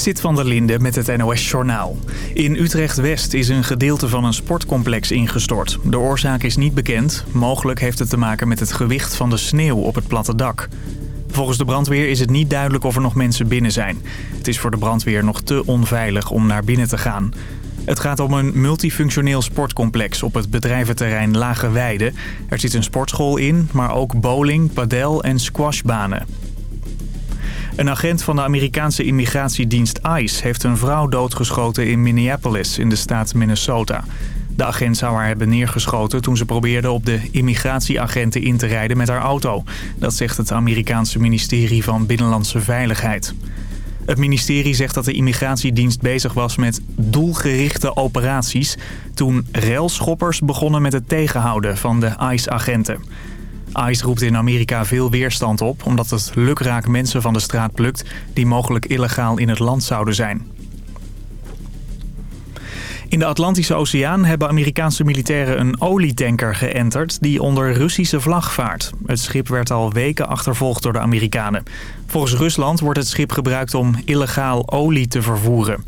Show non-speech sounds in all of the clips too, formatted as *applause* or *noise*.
Sit van der Linde met het NOS Journaal. In Utrecht-West is een gedeelte van een sportcomplex ingestort. De oorzaak is niet bekend. Mogelijk heeft het te maken met het gewicht van de sneeuw op het platte dak. Volgens de brandweer is het niet duidelijk of er nog mensen binnen zijn. Het is voor de brandweer nog te onveilig om naar binnen te gaan. Het gaat om een multifunctioneel sportcomplex op het bedrijventerrein Lage Weide. Er zit een sportschool in, maar ook bowling, padel en squashbanen. Een agent van de Amerikaanse immigratiedienst ICE heeft een vrouw doodgeschoten in Minneapolis in de staat Minnesota. De agent zou haar hebben neergeschoten toen ze probeerde op de immigratieagenten in te rijden met haar auto. Dat zegt het Amerikaanse ministerie van Binnenlandse Veiligheid. Het ministerie zegt dat de immigratiedienst bezig was met doelgerichte operaties... toen railschoppers begonnen met het tegenhouden van de ICE-agenten. ICE roept in Amerika veel weerstand op... omdat het lukraak mensen van de straat plukt... die mogelijk illegaal in het land zouden zijn. In de Atlantische Oceaan hebben Amerikaanse militairen een olietanker geënterd die onder Russische vlag vaart. Het schip werd al weken achtervolgd door de Amerikanen. Volgens Rusland wordt het schip gebruikt om illegaal olie te vervoeren.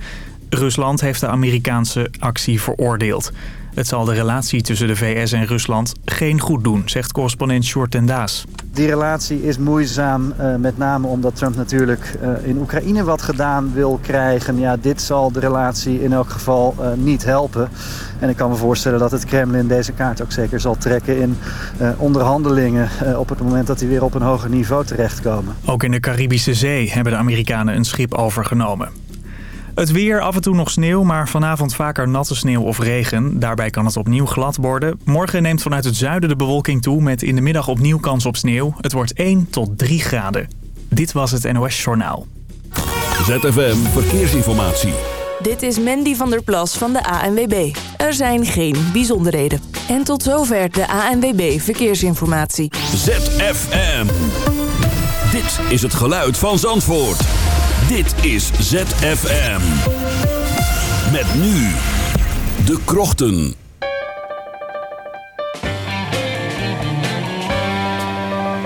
Rusland heeft de Amerikaanse actie veroordeeld. Het zal de relatie tussen de VS en Rusland geen goed doen, zegt correspondent Short ten Daas. Die relatie is moeizaam, uh, met name omdat Trump natuurlijk uh, in Oekraïne wat gedaan wil krijgen. Ja, dit zal de relatie in elk geval uh, niet helpen. En ik kan me voorstellen dat het Kremlin deze kaart ook zeker zal trekken in onderhandelingen... op het moment dat die weer op een hoger niveau terechtkomen. Ook in de Caribische Zee hebben de Amerikanen een schip overgenomen. Het weer, af en toe nog sneeuw, maar vanavond vaker natte sneeuw of regen. Daarbij kan het opnieuw glad worden. Morgen neemt vanuit het zuiden de bewolking toe met in de middag opnieuw kans op sneeuw. Het wordt 1 tot 3 graden. Dit was het NOS Journaal. ZFM Verkeersinformatie. Dit is Mandy van der Plas van de ANWB. Er zijn geen bijzonderheden. En tot zover de ANWB Verkeersinformatie. ZFM. Dit is het geluid van Zandvoort. Dit is ZFM. Met nu de krochten.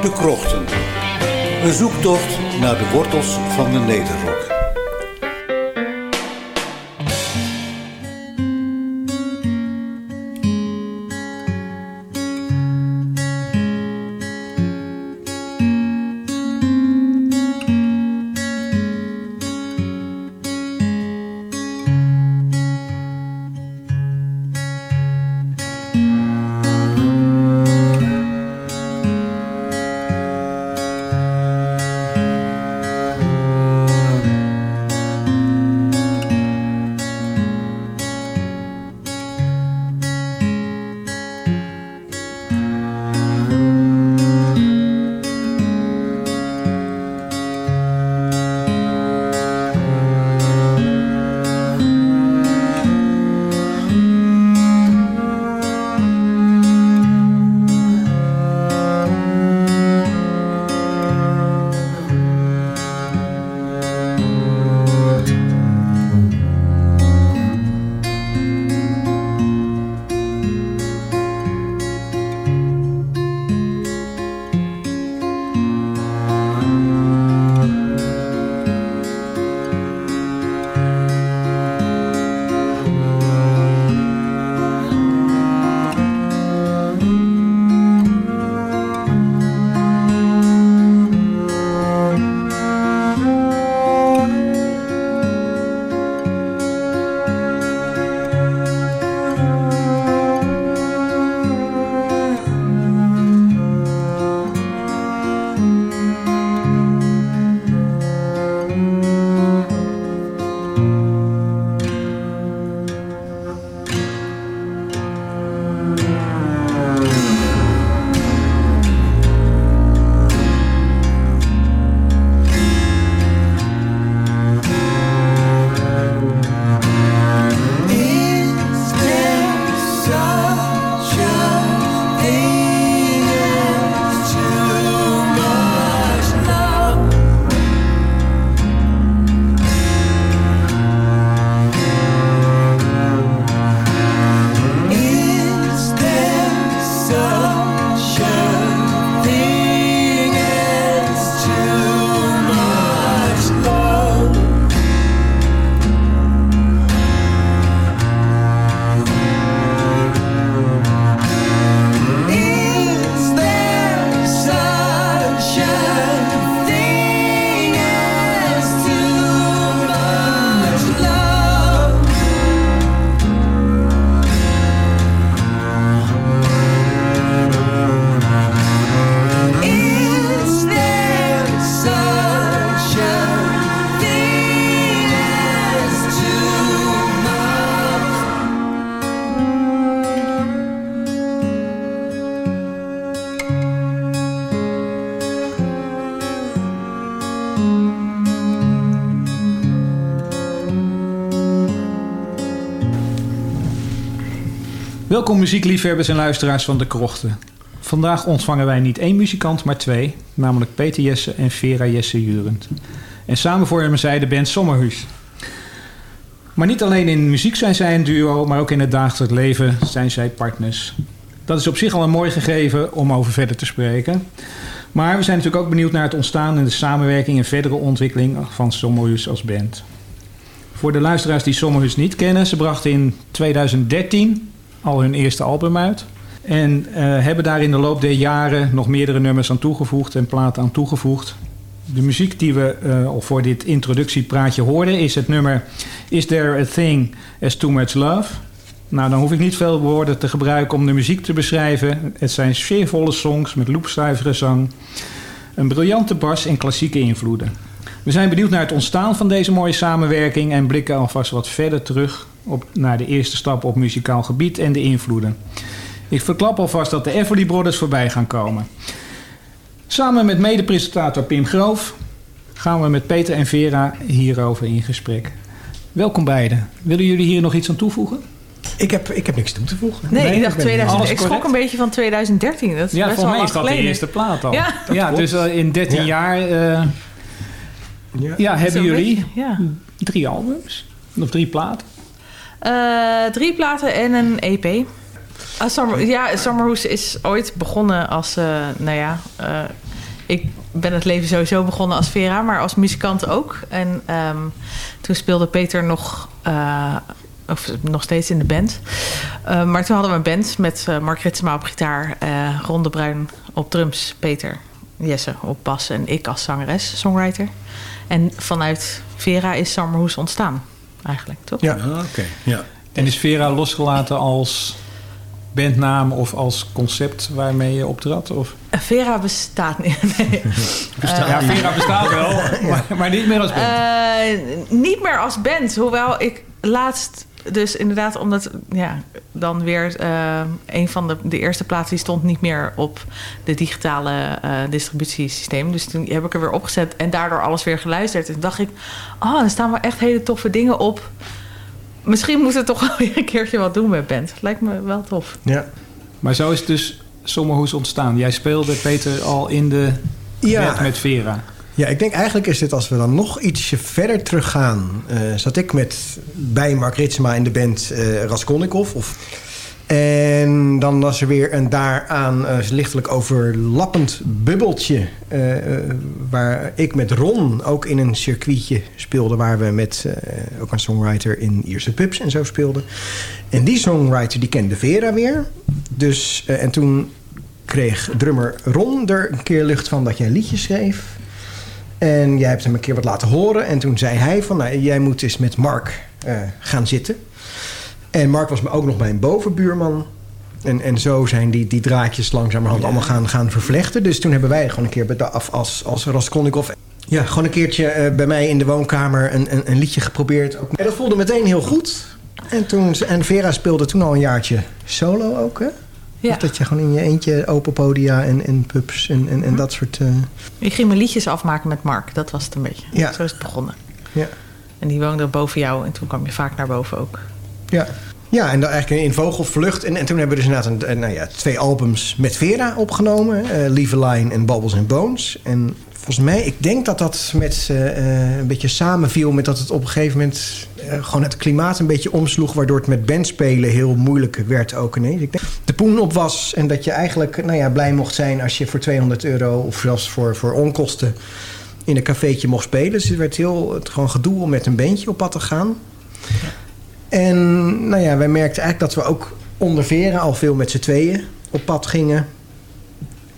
De krochten. Een zoektocht naar de wortels van de Nederrok. Welkom muziekliefhebbers en luisteraars van De Krochten. Vandaag ontvangen wij niet één muzikant, maar twee. Namelijk Peter Jesse en Vera Jesse Jurend. En samen vormen zij de band Sommerhuis. Maar niet alleen in muziek zijn zij een duo, maar ook in het dagelijks leven zijn zij partners. Dat is op zich al een mooi gegeven om over verder te spreken. Maar we zijn natuurlijk ook benieuwd naar het ontstaan en de samenwerking en verdere ontwikkeling van Sommerhuis als band. Voor de luisteraars die Sommerhuis niet kennen, ze brachten in 2013 al hun eerste album uit. En uh, hebben daar in de loop der jaren nog meerdere nummers aan toegevoegd en platen aan toegevoegd. De muziek die we uh, voor dit introductiepraatje hoorden is het nummer Is There a Thing as Too Much Love? Nou, dan hoef ik niet veel woorden te gebruiken om de muziek te beschrijven. Het zijn sfeervolle songs met loepzuivere zang, een briljante bas en klassieke invloeden. We zijn benieuwd naar het ontstaan van deze mooie samenwerking en blikken alvast wat verder terug op, naar de eerste stappen op muzikaal gebied en de invloeden. Ik verklap alvast dat de Everly Brothers voorbij gaan komen. Samen met medepresentator Pim Groof gaan we met Peter en Vera hierover in gesprek. Welkom beiden. Willen jullie hier nog iets aan toevoegen? Ik heb, ik heb niks toe te voegen. Nee, nee ik dacht 2000. Ik schrok een beetje van 2013. Dat is ja, best voor mij is dat geleden. de eerste plaat al. Ja, ja dus uh, in 13 ja. jaar uh, ja. ja. hebben jullie ja. drie albums of drie platen. Uh, drie platen en een EP. Uh, Summer, ja, Summerhoes is ooit begonnen als, uh, nou ja, uh, ik ben het leven sowieso begonnen als Vera, maar als muzikant ook. En um, toen speelde Peter nog, of nog steeds in de band. maar toen hadden we een band met Mark Ritsema op gitaar, Ron de Bruin op drums, Peter Jesse op bas en ik als zangeres, songwriter. En vanuit Vera is Summerhoes ontstaan, eigenlijk, toch? Ja, oké. Okay. Ja. En is Vera losgelaten als bandnaam of als concept waarmee je optrad? Of? Vera bestaat niet. *laughs* Nee. *laughs* bestaat, uh, ja, Vera bestaat wel, *laughs* maar, maar, niet meer als band. Uh, niet meer als band, hoewel ik laatst dus inderdaad, omdat ja, dan weer uh, een van de, de eerste plaatsen die stond niet meer op de digitale uh, distributiesysteem. Dus toen heb ik er weer opgezet en daardoor alles weer geluisterd. En toen dacht ik, oh, er staan wel echt hele toffe dingen op. Misschien moeten we toch *laughs* wel weer een keertje wat doen met band. Lijkt me wel tof. Ja. Maar zo is dus Sommerhoes ontstaan. Jij speelde, Peter, al in de ja. met Vera. Ja, ik denk eigenlijk is dit als we dan nog ietsje verder teruggaan. Uh, zat ik met bij Mark Ritsema in de band uh, Raskolnikov. Of, en dan was er weer een daaraan uh, lichtelijk overlappend bubbeltje. waar ik met Ron ook in een circuitje speelde. Waar we met ook een songwriter in Ierse pubs en zo speelden. En die songwriter die kende Vera weer. Dus, en toen kreeg drummer Ron er een keer lucht van dat jij liedjes schreef. En jij hebt hem een keer wat laten horen. En toen zei hij van, nou, jij moet eens met Mark uh, gaan zitten. En Mark was ook nog bij een bovenbuurman. En, en zo zijn die, die draadjes langzamerhand ja. allemaal gaan, gaan vervlechten. Dus toen hebben wij gewoon een keer af als, als Raskolnikov... Ja, gewoon een keertje uh, bij mij in de woonkamer een, een, een liedje geprobeerd. En dat voelde meteen heel goed. En, toen, en Vera speelde toen al een jaartje solo ook, hè? Ja. Dat je gewoon in je eentje open podia en, en pubs en, en, en Hm. dat soort... Uh... Ik ging mijn liedjes afmaken met Mark. Dat was het een beetje. Ja. Zo is het begonnen. Ja. En die woonde boven jou. En toen kwam je vaak naar boven ook. Ja. Ja, en dan eigenlijk in Vogelvlucht. En, en toen hebben we dus inderdaad een, nou ja, twee albums met Vera opgenomen. Uh, Leave a Line en Bubbles and Bones. En volgens mij, ik denk dat dat met uh, een beetje samenviel... met dat het op een gegeven moment uh, gewoon het klimaat een beetje omsloeg... waardoor het met bandspelen heel moeilijk werd ook ineens. Ik denk de poen op was en dat je eigenlijk nou ja, blij mocht zijn... als je voor 200 euro of zelfs voor, voor onkosten in een cafeetje mocht spelen. Dus het werd heel het gewoon gedoe om met een bandje op pad te gaan. En nou ja, wij merkten eigenlijk dat we ook onder Vera al veel met z'n tweeën op pad gingen.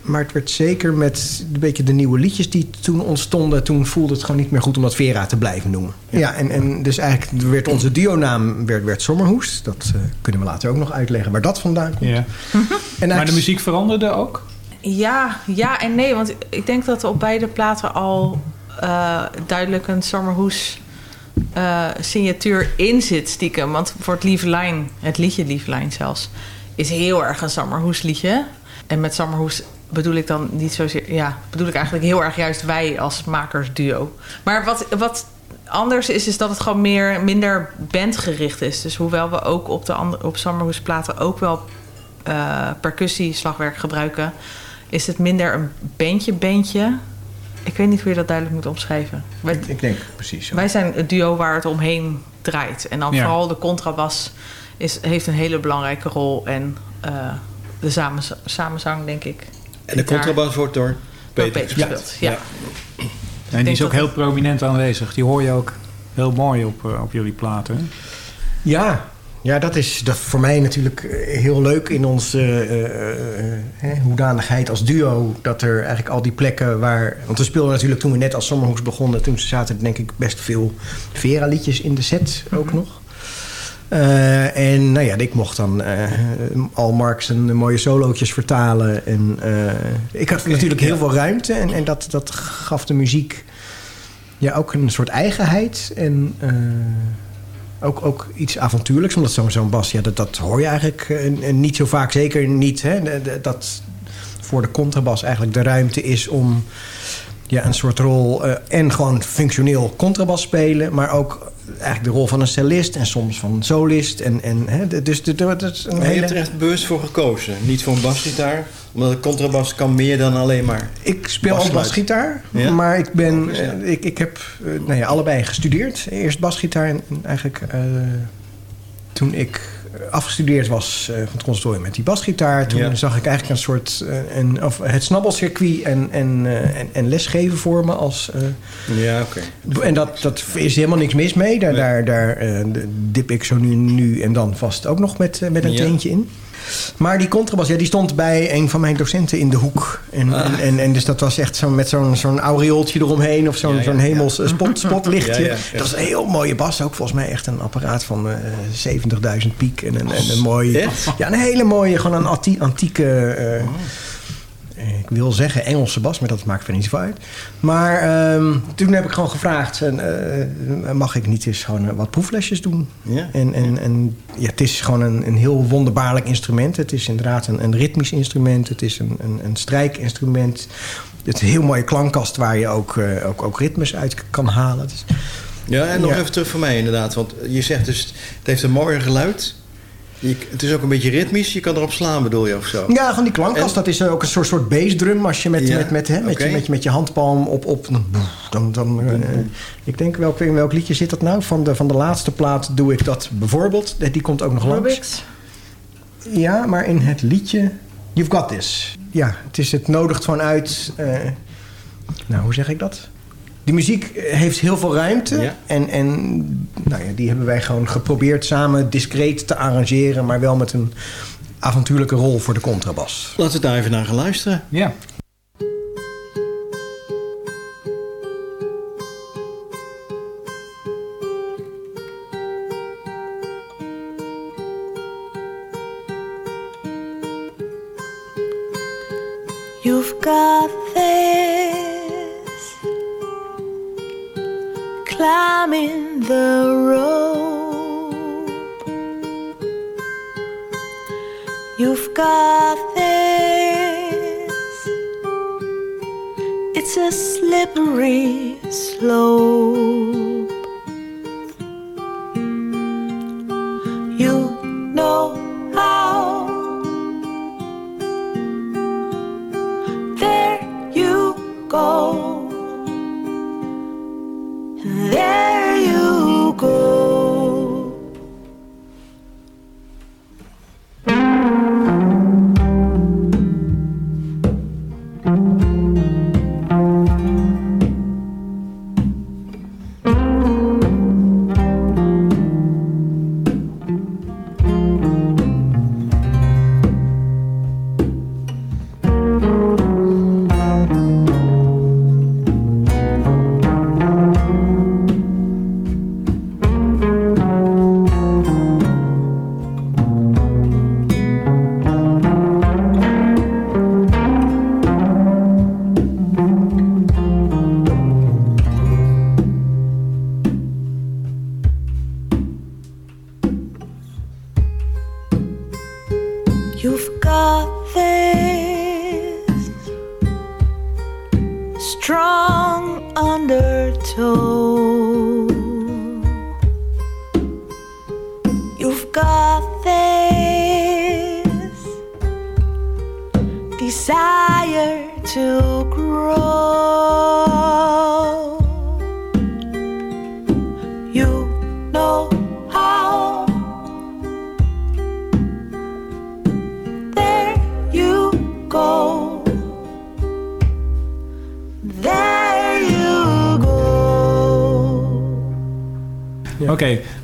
Maar het werd zeker met een beetje de nieuwe liedjes die toen ontstonden... toen voelde het gewoon niet meer goed om dat Vera te blijven noemen. Ja, ja en, en dus eigenlijk werd onze duo-naam werd, werd Sommerhoes. Dat uh, kunnen we later ook nog uitleggen waar dat vandaan komt. Ja. en maar de muziek veranderde ook? Ja, ja en nee. Want ik denk dat er op beide platen al uh, duidelijk een Sommerhoes... Uh, signatuur in zit stiekem. Want voor het Lieve Line, het liedje Lieve Line zelfs... is heel erg een Sommerhoes liedje. En met Sommerhoes bedoel ik dan niet zozeer... Ja, bedoel ik eigenlijk heel erg juist wij als makersduo. Maar wat, wat anders is, is dat het gewoon meer, minder bandgericht is. Dus hoewel we ook op de andere, op Summerhoes platen ook wel uh, percussie, slagwerk gebruiken, is het minder een bandje bandje. Ik weet niet hoe je dat duidelijk moet omschrijven. Wij, ik denk precies zo. Wij zijn het duo waar het omheen draait. En dan ja. vooral de contrabas is, heeft een hele belangrijke rol. En uh, de samen, samenzang, denk ik. En de contrabas wordt door Peter, Peter gespeeld. Ja. ja. En die is ook heel prominent aanwezig. Die hoor je ook heel mooi op, uh, op jullie platen. Ja, ja, dat is dat voor mij natuurlijk heel leuk in onze uh, uh, hoedanigheid als duo. Dat er eigenlijk al die plekken waar... Want we speelden natuurlijk toen we net als Sommerhoeks begonnen... toen zaten er denk ik best veel Vera-liedjes in de set ook mm -hmm. nog. Uh, en nou ja, ik mocht dan al Marx een mooie solootjes vertalen. En ik had okay, natuurlijk heel ja. veel ruimte. En, en dat, dat gaf de muziek ja, ook een soort eigenheid. En ook, ook iets avontuurlijks. Omdat zo'n bas, ja, dat, dat hoor je eigenlijk uh, niet zo vaak. Zeker niet hè, dat voor de contrabas eigenlijk de ruimte is om ja, een soort rol... Uh, en gewoon functioneel contrabas spelen... maar ook eigenlijk de rol van een cellist en soms van een solist. En, en, hè, dus dat is een hele... je hebt er echt bewust voor gekozen. Niet voor een basgitaar. Omdat de contrabas kan meer dan alleen maar... Ik speel ook basgitaar. Ja? Maar ik, ben, ja. ik, ik heb uh, nou ja, allebei gestudeerd. Eerst basgitaar en eigenlijk... Uh, toen ik afgestudeerd was uh, van het conservatorium met die basgitaar... toen ja. zag ik eigenlijk een soort... Uh, een, of het snabbelcircuit en, en, uh, en, en, lesgeven voor me als... ja, oké. Okay. En dat, dat is helemaal niks mis mee. Daar, nee. daar, daar dip ik zo nu, nu en dan vast ook nog met, met een ja. teentje in. Maar die contrabas, ja, die stond bij een van mijn docenten in de hoek. En, ah. en, en, en, dus dat was echt zo met zo'n zo'n aureooltje eromheen... of zo'n ja, ja, zo'n hemels ja. spot, *laughs* spotlichtje. Dat was een heel mooie bas. Ook volgens mij echt een apparaat van uh, 70.000 piek. En een, en een mooie... Ja, een hele mooie, gewoon een antieke... Uh, oh ik wil zeggen Engelse bas, maar dat maakt verder niet zo uit. Maar um, toen heb ik gewoon gevraagd... Uh, mag ik niet eens gewoon wat proeflesjes doen? Ja. En, en, en ja, het is gewoon een, een heel wonderbaarlijk instrument. Het is inderdaad een, een ritmisch instrument. Het is een, een, een strijkinstrument. Het is een heel mooie klankkast waar je ook, uh, ook, ook ritmes uit kan halen. Dus, ja, en nog ja. even terug voor mij inderdaad. Want je zegt dus, het heeft een mooi geluid... Je, het is ook een beetje ritmisch. Je kan erop slaan, bedoel je, of zo? Ja, gewoon die klankkast. En... Dat is ook een soort, soort bassdrum. Als je met, ja. met, met, hè, met, okay. je, met, je, met je handpalm op... op dan, dan, uh, ik denk, welk, in welk liedje zit dat nou? Van de, van de laatste plaat doe ik dat bijvoorbeeld. Die komt ook nog langs. Ja, maar in het liedje... You've Got This. Ja, het, is, het nodigt gewoon uit... Uh, nou, hoe zeg ik dat? Die muziek heeft heel veel ruimte. Ja. En, en nou ja, die hebben wij gewoon geprobeerd samen discreet te arrangeren. Maar wel met een avontuurlijke rol voor de contrabas. Laten we daar even naar gaan luisteren. Ja.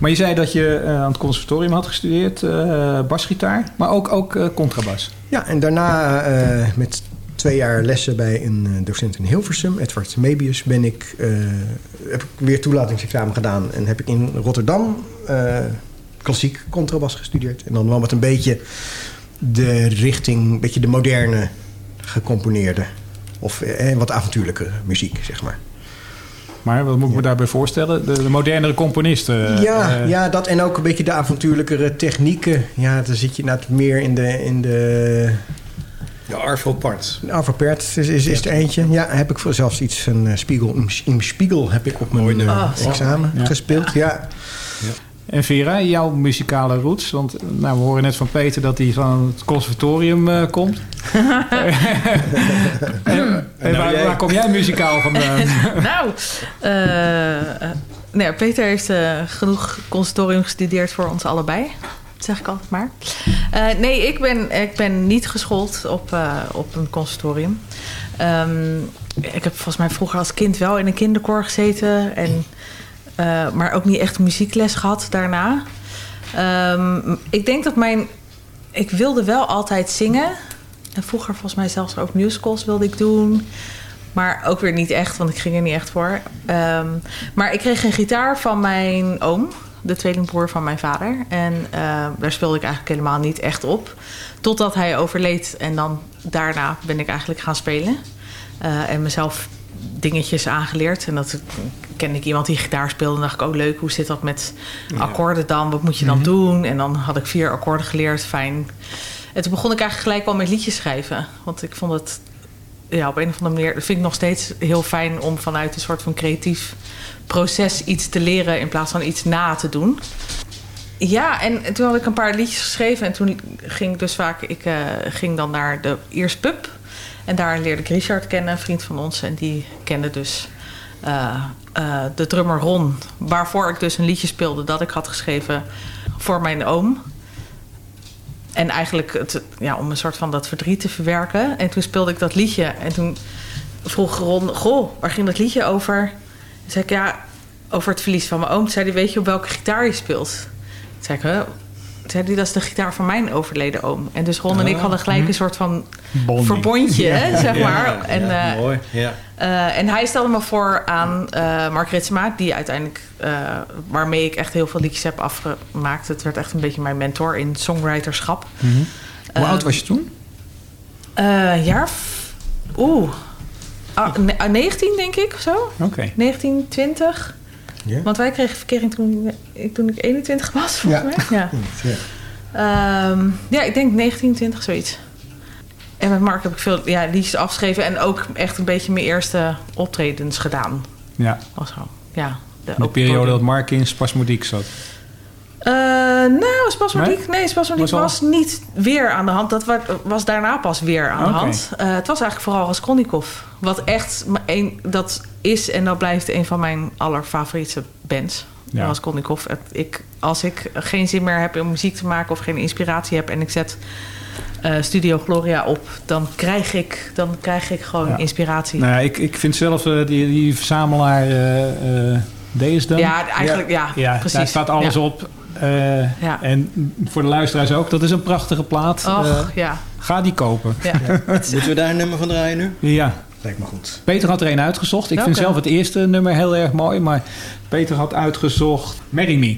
Maar je zei dat je eh, aan het conservatorium had gestudeerd, eh, basgitaar, maar ook, ook eh, contrabas. Ja, en daarna met twee jaar lessen bij een docent in Hilversum, Edward Mebius, ben ik, heb ik weer toelatingsexamen gedaan. En heb ik in Rotterdam klassiek contrabas gestudeerd. En dan wel met een beetje de richting, een beetje de moderne gecomponeerde. Of eh, wat avontuurlijke muziek, zeg maar. Maar wat moet ik me daarbij voorstellen? De, de modernere componisten. ja, eh, ja, dat en ook een beetje de avontuurlijkere technieken. Ja, dan zit je inderdaad meer in de... In de De Arvo Part. Arvo Pärt is, is, is er eentje. Ja, heb ik voor zelfs iets van eh, Spiegel. Im Spiegel heb ik op mijn eh, Oh, examen Ja. gespeeld. Ja. En Vera, jouw muzikale roots? Want nou, we horen net van Peter dat hij van het conservatorium eh, komt. *laughs* en en nou waar, jij? waar kom jij muzikaal vandaan? *laughs* nou, eh, eh, nou ja, Peter heeft eh, genoeg conservatorium gestudeerd voor ons allebei. Dat zeg ik altijd maar. Eh, nee, ik ben, ik ben niet geschoold op, eh, op een conservatorium. Ehm, ik heb volgens mij vroeger als kind wel in een kinderkoor gezeten. En, eh, maar ook niet echt muziekles gehad daarna. Ehm, ik denk dat mijn... Ik wilde wel altijd zingen. En vroeger volgens mij zelfs ook musicals wilde ik doen. Maar ook weer niet echt, want ik ging er niet echt voor. Ehm, maar ik kreeg een gitaar van mijn oom, de tweelingbroer van mijn vader. En eh, daar speelde ik eigenlijk helemaal niet echt op. Totdat hij overleed. En dan daarna ben ik eigenlijk gaan spelen. Eh, en mezelf dingetjes aangeleerd. En dat kende ik iemand die gitaar speelde. En dacht ik, oh leuk, hoe zit dat met akkoorden dan? Wat moet je dan doen? En dan had ik vier akkoorden geleerd, fijn. En toen begon ik eigenlijk gelijk al met liedjes schrijven. Want ik vond het ja, op een of andere manier... Dat vind ik nog steeds heel fijn om vanuit een soort van creatief proces iets te leren... in plaats van iets na te doen. Ja, en toen had ik een paar liedjes geschreven. En toen ging ik dus vaak... Ik eh, ging dan naar de Ears Pub. En daar leerde ik Richard kennen, een vriend van ons. En die kende dus eh, eh, de drummer Ron. Waarvoor ik dus een liedje speelde dat ik had geschreven voor mijn oom. En eigenlijk het, ja, om een soort van dat verdriet te verwerken. En toen speelde ik dat liedje. En toen vroeg Ron, goh, waar ging dat liedje over? Toen zei ik, ja, over het verlies van mijn oom. Toen zei hij, weet je op welke gitaar je speelt? Toen zei ik? Zei hij, dat is de gitaar van mijn overleden oom. En dus Ron en ik hadden gelijk een soort van Bonding. verbondje, zeg maar. ja, en, ja, mooi. Ja. en hij stelde me voor aan eh Mark Ritsema, die uiteindelijk, eh, waarmee ik echt heel veel liedjes heb afgemaakt. Het werd echt een beetje mijn mentor in songwriterschap. Hoe Eh, oud was je toen? Jaar. Oeh. Ah, ne- ah, 19 denk ik of zo. Oké. 19, 20. Ja. Want wij kregen verkering toen, ik- toen ik 21 was, volgens Ja. mij. Ja. Ja. Ehm, ja, ik denk 19, 20, zoiets. En met Mark heb ik veel ja, liedjes afgeschreven. En ook echt een beetje mijn eerste optredens gedaan. Ja, Of zo. Ja, de, de periode podium. dat Mark in spasmodiek zat. Eh, nou, spasmodiek, nee, spasmodiek Was was, niet weer aan de hand. Dat wa- was daarna pas weer aan de hand. Eh, het was eigenlijk vooral Raskolnikov. Wat echt, een, dat is en dat blijft een van mijn allerfavoriete bands. Ja. Raskolnikov. Ik, als ik geen zin meer heb om muziek te maken of geen inspiratie heb en ik zet eh, Studio Gloria op, dan krijg ik, dan krijg ik gewoon Ja. inspiratie. Nou ja, ik, ik vind zelf die, die verzamelaar eh deze dan. ja, eigenlijk, ja, Ja, precies. daar staat alles op. Eh, Ja. En voor de luisteraars ook. Dat is een prachtige plaat. Och, Eh, ja. ga die kopen. *laughs* ja. Moeten we daar een nummer van draaien nu? Ja. Lijkt me goed. Peter had er een uitgezocht. Ik vind zelf het eerste nummer heel erg mooi. Maar Peter had uitgezocht Marry Me.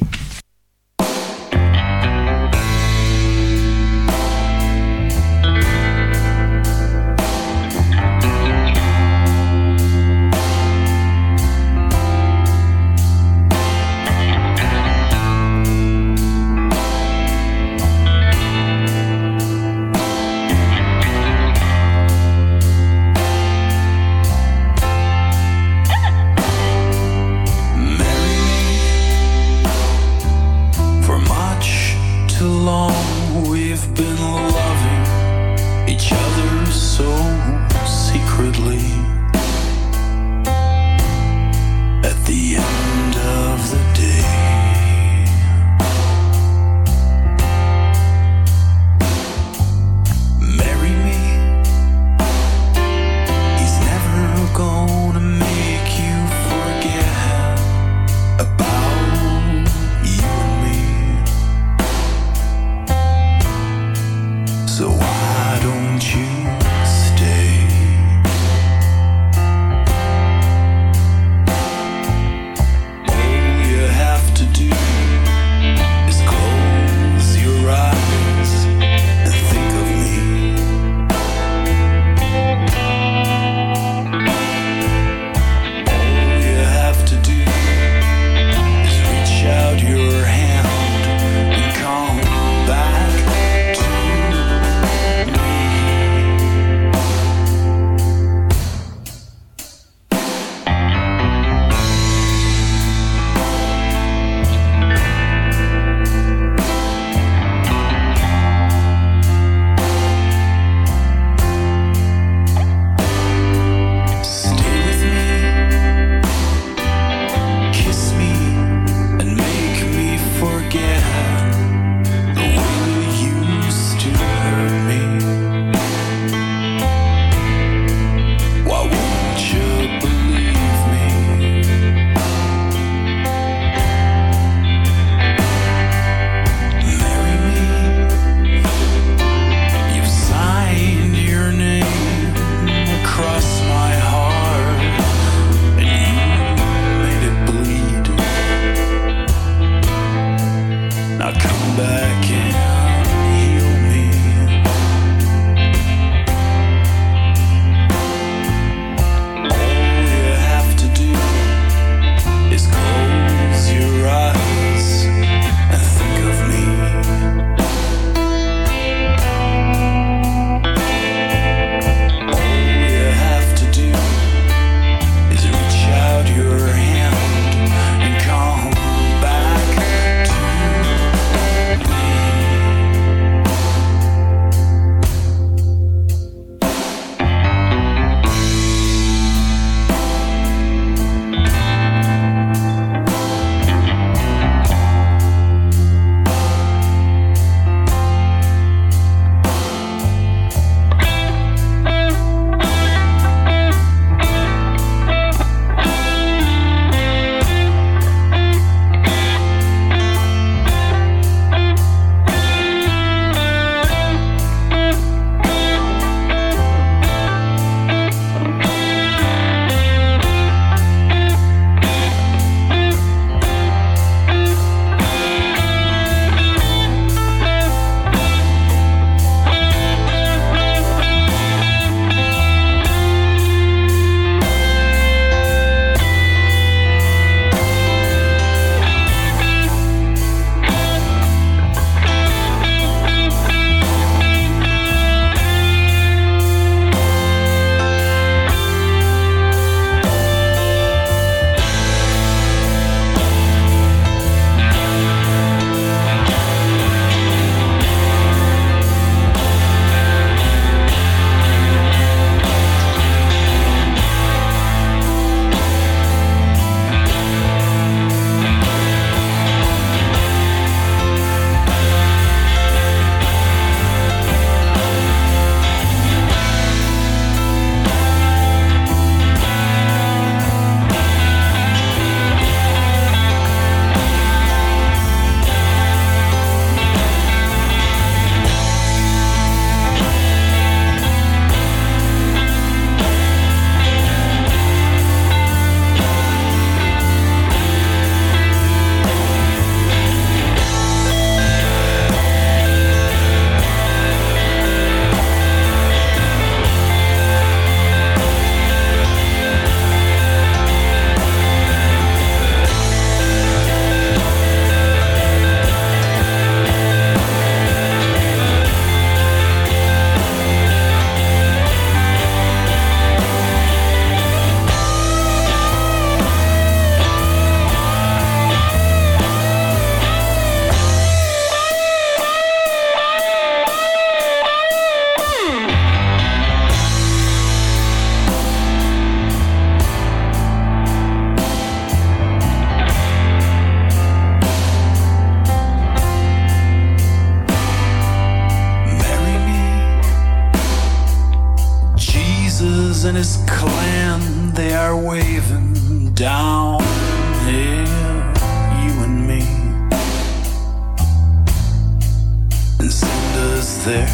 their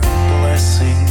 blessing.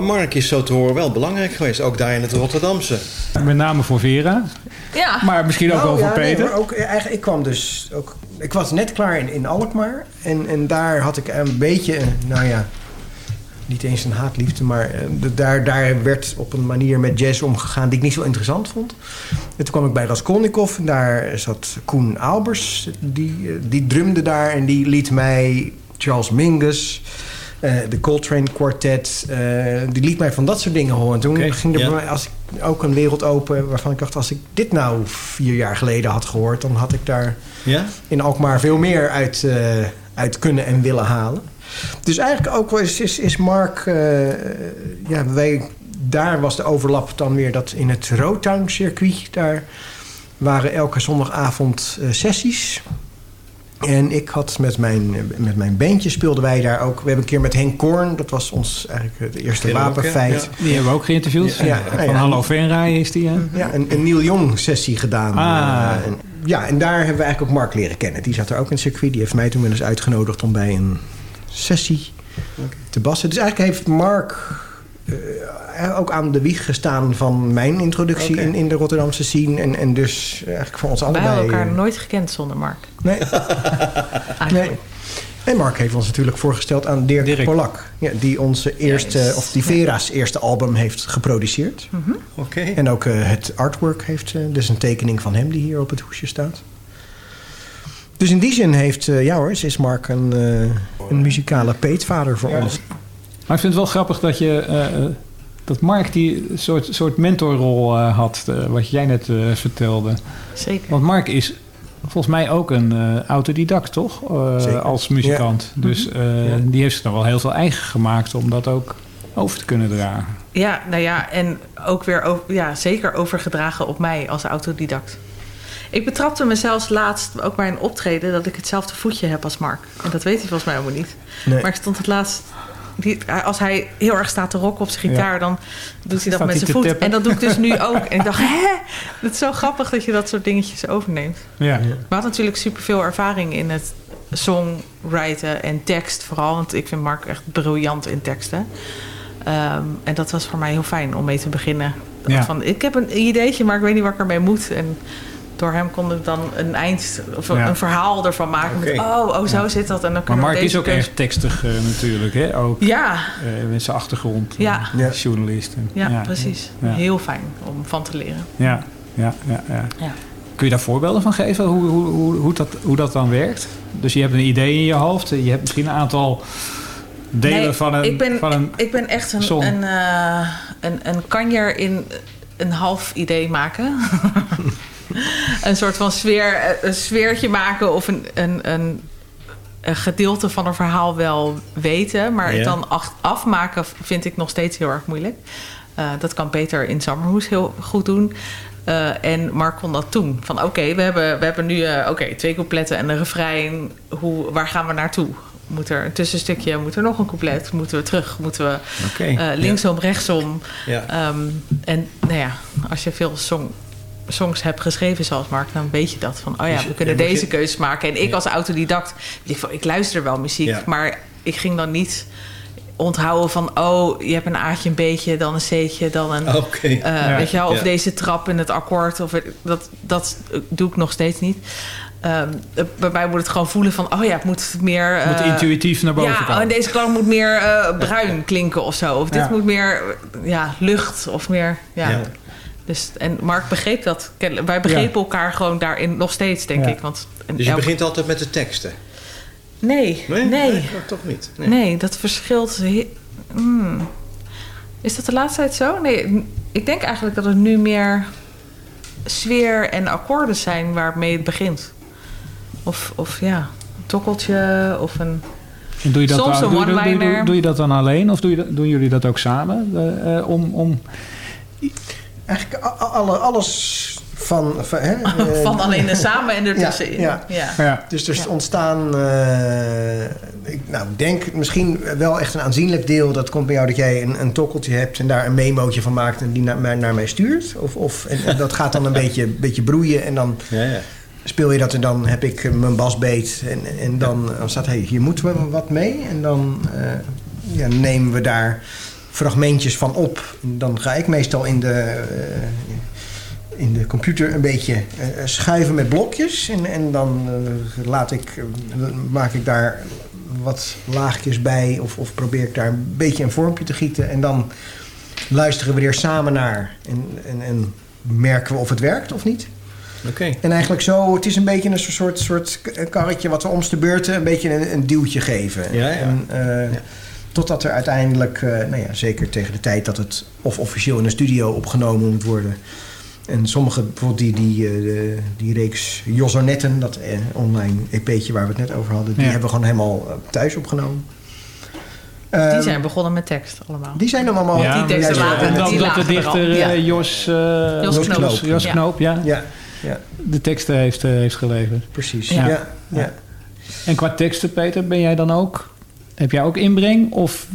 Maar Mark is zo te horen wel belangrijk geweest, ook daar in het Rotterdamse. Met name voor Vera. Ja. Maar misschien ook Oh, wel ja, voor nee, Peter. ook, eh, eigenlijk, ik kwam dus ook... Ik was net klaar in, in Alkmaar. En, en daar had ik een beetje, nou ja... niet eens een haatliefde, maar eh, de- daar, daar werd op een manier met jazz omgegaan die ik niet zo interessant vond. En toen kwam ik bij Raskolnikov en daar zat Koen Albers, die, eh, die drumde daar en die liet mij Charles Mingus, de Coltrane Quartet, eh, die liet mij van dat soort dingen horen. En toen ging er bij mij als ik, ook een wereld open waarvan ik dacht, als ik dit nou vier jaar geleden had gehoord, dan had ik daar Ja? in Alkmaar veel meer uit, eh, uit kunnen en willen halen. Dus eigenlijk ook is, is, is Mark... eh, ja, wij, daar was de overlap dan weer dat in het Rotown circuit... daar waren elke zondagavond eh, sessies. En ik had met mijn, met mijn bandje speelden wij daar ook... We hebben een keer met Henk Korn, dat was ons eigenlijk het eerste wapenfeit... ja. Die hebben we ook geïnterviewd. Ja, ja, Van ja. Hallo Venray is die. hè? Ja, een, een Neil Young sessie gedaan. Ah. Eh, en, ja, en daar hebben we eigenlijk ook Mark leren kennen. Die zat er ook in het circuit. Die heeft mij toen wel eens uitgenodigd om bij een sessie te bassen. Dus eigenlijk heeft Mark eh, ook aan de wieg gestaan van mijn introductie in, in de Rotterdamse scene. En, en dus eigenlijk voor ons allebei... hebben elkaar eh, nooit gekend zonder Mark. Nee. *laughs* Nee. En Mark heeft ons natuurlijk voorgesteld aan Dirk, Dirk. Polak. Ja, die onze eerste, Yes. of die Vera's eerste album heeft geproduceerd. Oké. En ook eh, het artwork heeft, eh, dus een tekening van hem die hier op het hoesje staat. Dus in die zin heeft, eh, ja hoor, is Mark een, een muzikale peetvader voor ons. Maar ik vind het wel grappig dat je... dat Mark die soort, soort mentorrol eh, had, wat jij net eh, vertelde. Zeker. Want Mark is volgens mij ook een eh, autodidact, toch? Eh, Zeker. als muzikant. Dus eh, die heeft zich dan wel heel veel eigen gemaakt om dat ook over te kunnen dragen. Ja, nou ja, en ook weer over, ja, zeker overgedragen op mij als autodidact. Ik betrapte mezelf laatst ook bij een optreden dat ik hetzelfde voetje heb als Mark. En dat weet hij volgens mij helemaal niet. Nee. Maar ik stond het laatst. Die, als hij heel erg staat te rocken op zijn gitaar, Ja. dan doet hij dat Staat met zijn voet. En dat doe ik dus nu *laughs* ook. En ik dacht, hè? Het is zo grappig dat je dat soort dingetjes overneemt. Ja. We hadden natuurlijk superveel ervaring in het songwriten en tekst vooral. Want ik vind Mark echt briljant in teksten. Ehm, en dat was voor mij heel fijn om mee te beginnen. Ja. Van, ik heb een ideetje, maar ik weet niet waar ik ermee moet. En door hem kon ik dan een eind of een- Ja. een verhaal ervan maken. Met, oh, oh, zo zit dat. En dan Maar we Mark deze is ook keuze- erg tekstig eh, natuurlijk, hè? Ook Ja, eh, met zijn achtergrond. Ja. eh, Ja. Journalist. En- ja, precies. Ja. Heel fijn om van te leren. Ja, ja, ja, ja. Ja. Kun je daar voorbeelden van geven, hoe, hoe, hoe, hoe, dat, hoe dat dan werkt? Dus je hebt een idee in je hoofd. Je hebt misschien een aantal delen Nee, van, een, ik ben, van een... Ik ben echt een, song. een, eh, een, een kanjer in een half idee maken. *laughs* *laughs* een soort van sfeer, eh, een sfeertje maken of een, een, een, een gedeelte van een verhaal wel weten. Maar Ja. het dan afmaken vind ik nog steeds heel erg moeilijk. Eh, dat kan Peter in Summerhoes heel goed doen. Eh, en Mark kon dat toen. Van oké, we, hebben, we hebben nu oké twee coupletten en een refrein. Hoe, waar gaan we naartoe? Moet er een tussenstukje? Moet er nog een couplet? Moeten we terug? Moeten we linksom, rechtsom? Ja. Ehm, en nou ja, als je veel song, songs hebt geschreven zoals Mark, dan weet je dat. Van, oh ja, Dus we kunnen deze je- keuze maken. En ik Ja. als autodidact, ik, ik luister wel muziek, Ja. maar ik ging dan niet onthouden van... oh, je hebt een A'tje, een B'tje, dan een C'tje, dan een... *laughs* Oké. eh. Weet je wel, of deze trap in het akkoord. Of het- dat, dat doe ik nog steeds niet. Ehm, bij mij moet het gewoon voelen van... oh ja, het moet meer... Het moet eh, intuïtief naar boven ja, komen. en deze klank moet meer eh, *laughs* bruin klinken of zo. Of dit moet meer ja, lucht of meer... Ja. Dus, en Mark begreep dat. Ken- Wij begrepen elkaar gewoon daarin nog steeds, denk Ja. ik. Want Dus je elk- begint altijd met de teksten? Nee, nee, nee. Oh, toch niet? Nee, dat verschilt. Hmm. Is dat de laatste tijd zo? Nee, ik denk eigenlijk dat het nu meer sfeer en akkoorden zijn waarmee het begint. Of, of ja, een tokkeltje of een... En doe je dat Soms dan, een doe, doe- doe- one-liner. doe- doe je dat dan alleen of doe je, doen jullie dat ook samen? eh, eh, om, om, Eigenlijk alle, alles van... Van, hè, *laughs* eh, Van alleen en samen en *laughs* ertussenin. Ja, ja. ja. Dus er is ontstaan, eh, ik nou, denk misschien wel echt een aanzienlijk deel. Dat komt bij jou dat jij een, een tokkeltje hebt en daar een memootje van maakt en die naar, mij- naar mij stuurt. Of, of, en, en dat gaat dan een *laughs* beetje, beetje broeien en dan Ja, ja. speel je dat en dan heb ik mijn basbeet. En, en dan, dan staat, hey, hier moeten we wat mee. En dan eh, ja, nemen we daar fragmentjes van op. Dan ga ik meestal in de, eh, in de computer een beetje eh, schuiven met blokjes. En, en dan eh, laat ik, maak ik daar wat laagjes bij of, of probeer ik daar een beetje een vormpje te gieten. En dan luisteren we er samen naar en, en, en merken we of het werkt of niet. Oké. En eigenlijk zo, het is een beetje een soort, soort karretje wat we om de beurten een beetje een, een duwtje geven. Ja, ja. En, Totdat er uiteindelijk, eh, nou ja, zeker tegen de tijd dat het of officieel in een studio opgenomen moet worden. En sommige, bijvoorbeeld die, die, eh, de- die reeks Josonetten, dat eh, online EP'tje waar we het net over hadden, die Ja. hebben we gewoon helemaal thuis opgenomen. Die Ehm, zijn begonnen met tekst allemaal. die zijn dan allemaal... Ja, die teksten ja, lagen- en dan die dat de er dichter Ja. eh, Jos, eh, Jos Knoop. Jos Ja. Knoop, ja, Ja, ja, de teksten heeft, eh, heeft geleverd. precies. Ja. Ja. Ja, En qua teksten, Peter, ben jij dan ook... Heb jij ook inbreng? Of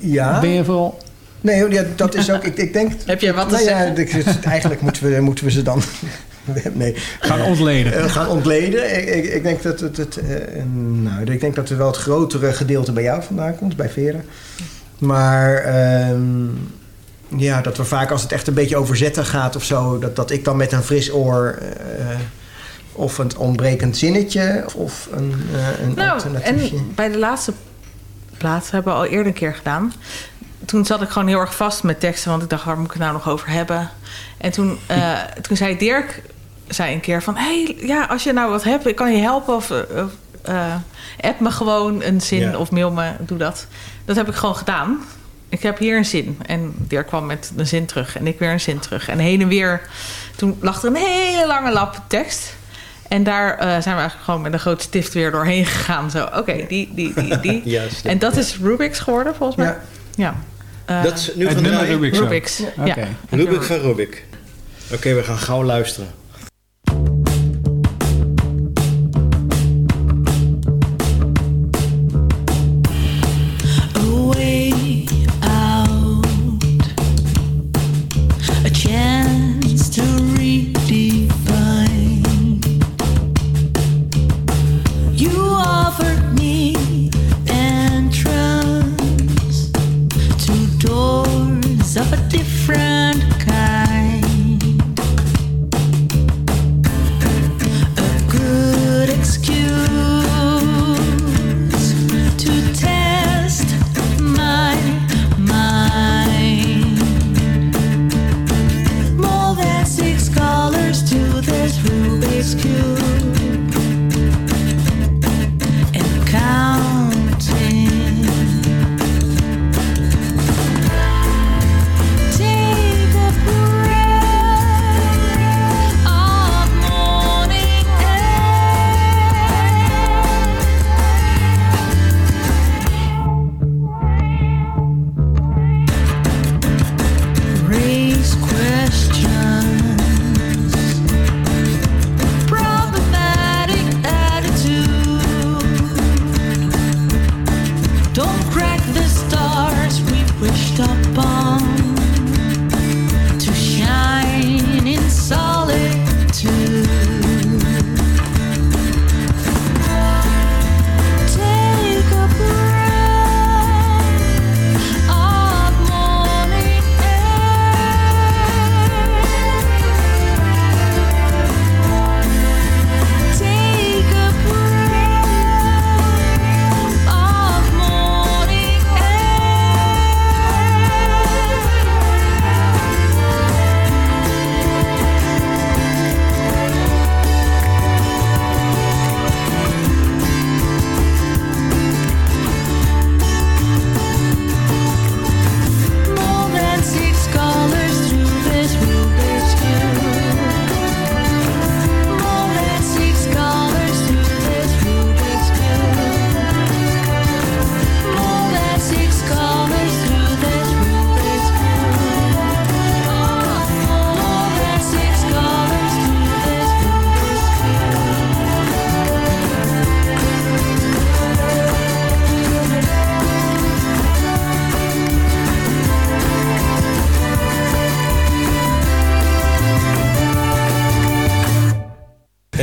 ja. ben je vooral... Nee, ja, dat is ook... Ik, ik denk... *laughs* Heb jij wat te nou zeggen? ik- eigenlijk moeten we, moeten we ze dan... *laughs* nee, Gaan ontleden. Eh, gaan ontleden. Ik, ik, ik denk dat het, het eh, nou, ik denk dat er wel het grotere gedeelte bij jou vandaan komt, bij Vera. Maar ehm, ja, dat we vaak als het echt een beetje over zetten gaat of zo, dat, dat ik dan met een fris oor eh, of een ontbrekend zinnetje of een, een Nou, alternatiefje. en bij de laatste plaat hebben we al eerder een keer gedaan. Toen zat ik gewoon heel erg vast met teksten, want ik dacht, waar moet ik het nou nog over hebben? En toen, eh, *laughs* toen zei Dirk zei een keer van, hey, ja, als je nou wat hebt, ik kan je helpen of, eh, app me gewoon een zin of mail me, doe dat. Dat heb ik gewoon gedaan. Ik heb hier een zin. En Dirk kwam met een zin terug en ik weer een zin terug. En heen en weer. Toen lag er een hele lange lap tekst. En daar eh, zijn we eigenlijk gewoon met een groot stift weer doorheen gegaan. Zo, oké, die, die, die, die. *laughs* Juist. En dat is Rubik's geworden, volgens mij. Ja. Ja. Eh, Dat is nu nummer draaien. Rubik's. Rubik's. Ja. Rubik van Rubik. Oké, we gaan gauw luisteren.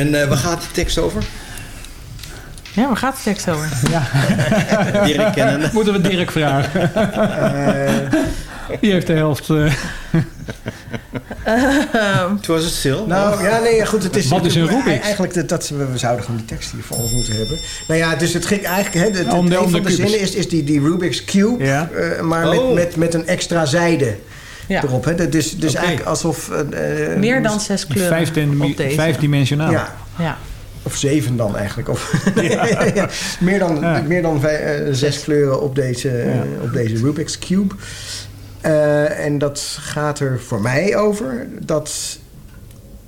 En eh, waar gaat de tekst over? Ja, waar gaat de tekst over? *laughs* *laughs* Dirk kennen. *laughs* Moeten we Dirk vragen. Eh, Die heeft de helft... Ehm, Toen was het stil. Nou ja, nee, goed. Het is Wat is een Rubik's? Eigenlijk dat, dat we, we zouden gewoon die tekst hier voor ons moeten hebben. Nou ja, dus het ging eigenlijk. Hè, het, Om het- de- om van de de zinnen is, is die, die Rubik's Cube, Ja. eh, maar Oh. met, met, met een extra zijde ja. erop. Hè. Dat is dus Oké. eigenlijk alsof. eh, eh, Meer dan zes kleuren deze. vijfdimensionaal. Ja, Ja. of zeven dan eigenlijk. Of, *laughs* *laughs* ja. meer dan, Ja. meer dan eh, zes kleuren op deze, eh, op deze Rubik's Cube. Eh, en dat gaat er voor mij over dat,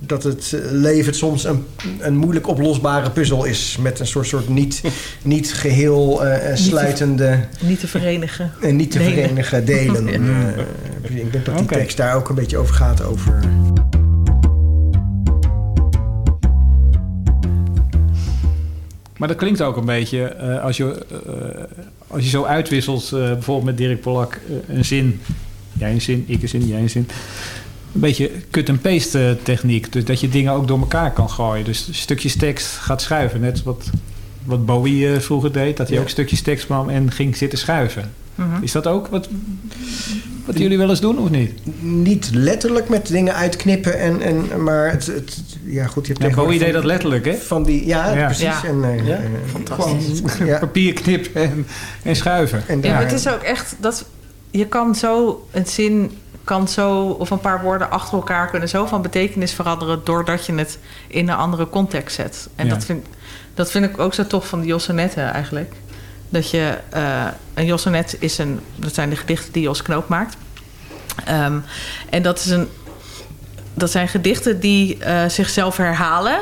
dat het leven soms een, een moeilijk oplosbare puzzel is. Met een soort, soort niet, *laughs* niet geheel eh, sluitende Niet te verenigen. *laughs* en niet te Delen. verenigen delen. *laughs* Eh, ik denk dat die tekst daar ook een beetje over gaat. Over Maar dat klinkt ook een beetje eh, als, je, eh, als je zo uitwisselt, eh, bijvoorbeeld met Dirk Polak, eh, een zin. Jij een zin, ik een zin, jij een zin. Een beetje cut-and-paste eh, techniek. Dus dat je dingen ook door elkaar kan gooien. Dus stukjes tekst gaat schuiven. Net wat, wat Bowie eh, vroeger deed. Dat hij Ja. ook stukjes tekst kwam en ging zitten schuiven. Mhm. Is dat ook wat, wat jullie wel eens doen of niet? niet letterlijk met dingen uitknippen. En, en, maar het, het, ja goed, je hebt Ja, Bowie deed van- dat letterlijk, hè? Van die, ja, Ja. precies. Ja. En, eh, Ja, fantastisch. *laughs* Papier knippen en, en schuiven. en Ja, maar het is ook echt dat je kan zo een zin kan zo of een paar woorden achter elkaar kunnen zo van betekenis veranderen doordat je het in een andere context zet. En Ja. dat, vind, dat vind ik ook zo tof van die Jossonetten eigenlijk. Dat je eh, een Jossonet is een dat zijn de gedichten die Jos Knoop maakt. Ehm, en dat is een dat zijn gedichten die eh, zichzelf herhalen.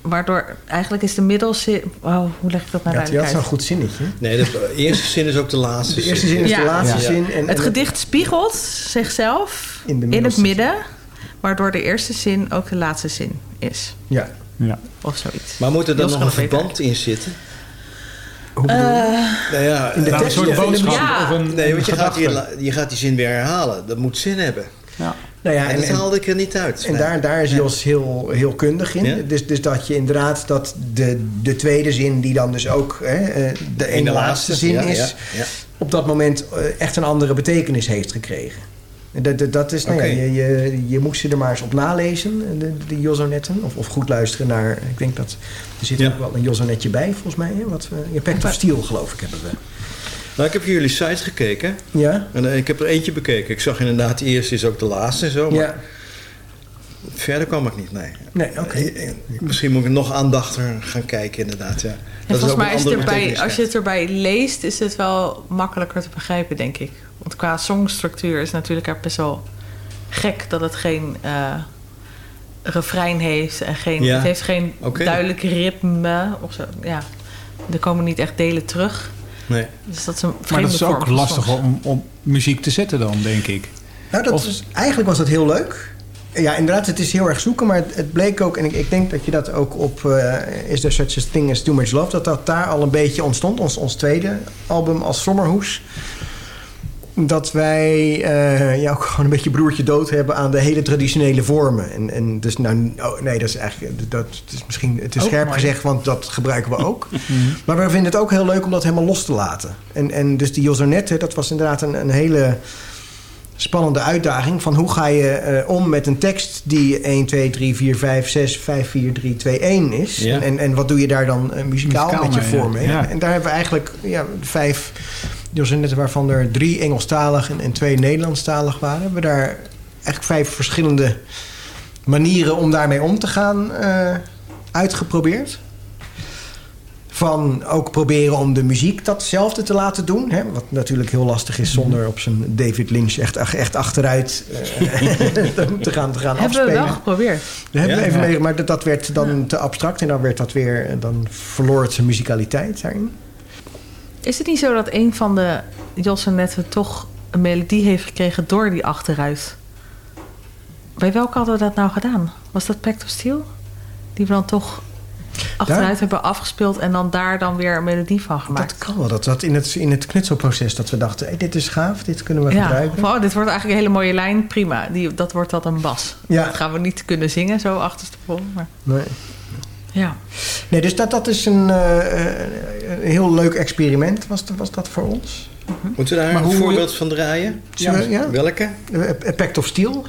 Waardoor eigenlijk is de middelzin. Oh, hoe leg ik dat nou ja, duidelijk die had uit? zo'n goed zinnetje. Nee, de eerste zin is ook de laatste De eerste zin is Ja. de laatste Ja. zin. En, Het en gedicht spiegelt zichzelf In de in het midden, waardoor de eerste zin ook de laatste zin is. Ja. Ja. Of zoiets. Maar moet er dan Jos nog een verband in zitten? Hoe bedoel je? Nou ja, In de Nou, een tekst soort in de boodschap? Ja. of een, Nee, een want je gaat, die, je gaat die zin weer herhalen. Dat moet zin hebben. Ja. Nou ja, en, en, dat en, haalde ik er niet uit. en Nee. daar, daar is. Jos heel, heel kundig in. Ja. Dus, dus dat je inderdaad dat de, de tweede zin, die dan dus ook hè, eh, de ene laatste zin ja, is, Ja, ja. op dat moment eh, echt een andere betekenis heeft gekregen. En Dat, dat, dat is, nou je, je, je moest ze er maar eens op nalezen, de, de Josonetten. Of, of goed luisteren naar, ik denk dat, er zit Ja. ook wel een Josonetje bij, volgens mij. Hè, wat we, je Pact of Steel, geloof ik, hebben we. Nou, ik heb jullie site gekeken. Ja? En eh, ik heb er eentje bekeken. Ik zag inderdaad, de eerste is ook de laatste en zo. Maar Ja. verder kwam ik niet, nee. Nee, oké. Eh, eh, Misschien moet ik nog aandachtiger gaan kijken, inderdaad. Ja. Dat volgens ook mij een is het erbij, als je het erbij leest, is het wel makkelijker te begrijpen, denk ik. Want qua songstructuur is natuurlijk er best wel gek dat het geen eh refrein heeft en geen, Ja. het heeft geen Oké. duidelijk ritme of zo. Ja, er komen niet echt delen terug. Nee. Dus dat is een Maar dat is ook lastig om, om muziek te zetten dan, denk ik. Nou, dat Of- is, eigenlijk was dat heel leuk. Ja, inderdaad, het is heel erg zoeken, maar het, het bleek ook... en ik, ik denk dat je dat ook op eh, Is There Such a Thing as Too Much Love... dat dat daar al een beetje ontstond, ons, ons tweede album als Sommerhoes. Dat wij eh, ja, ook gewoon een beetje broertje dood hebben aan de hele traditionele vormen. En, en dus nou, oh, nee, dat is eigenlijk dat is misschien te scherp gezegd, want dat gebruiken we *laughs* ook. Maar we vinden het ook heel leuk om dat helemaal los te laten. En, en dus die Josonet, dat was inderdaad een, een hele spannende uitdaging. Van hoe ga je eh, om met een tekst die 1, 2, 3, 4, 5, 6, 5, 4, 3, 2, 1 is. Ja. En, en, wat doe je daar dan eh, muzikaal, Muzikaal met je ja. mee? Ja. En daar hebben we eigenlijk ja, vijf Waarvan er drie Engelstalig en, en twee Nederlandstalig waren. Hebben we daar eigenlijk vijf verschillende manieren om daarmee om te gaan eh, uitgeprobeerd. Van ook proberen om de muziek datzelfde te laten doen. Hè? Wat natuurlijk heel lastig is zonder op zijn David Lynch echt, echt achteruit eh, *laughs* te gaan, te gaan Hebben we afspelen. wel geprobeerd. Dat hebben we Ja? even Ja. mee, maar dat, dat werd dan te abstract en dan werd dat weer, dan verloor het zijn muzikaliteit daarin. Is het niet zo dat een van de Jossonetten toch een melodie heeft gekregen door die achteruit? Bij welke hadden we dat nou gedaan? Was dat Pact of Steel? Die we dan toch achteruit Daar? hebben afgespeeld en dan daar dan weer een melodie van Dat gemaakt? kan wel. Dat zat in het, in het knutselproces dat we dachten, hey, dit is gaaf, dit kunnen we ja, gebruiken. oh, dit wordt eigenlijk een hele mooie lijn, prima. Die, dat wordt dat een bas. Ja. Dat gaan we niet kunnen zingen zo achterstevoren, maar Nee. Ja. Nee, dus dat, dat is een, eh, eh, een heel leuk experiment, was, was dat voor ons. Moeten we daar Maar een hoe- voorbeeld van draaien? Ja? Welke? Eh, A Pact of Steel.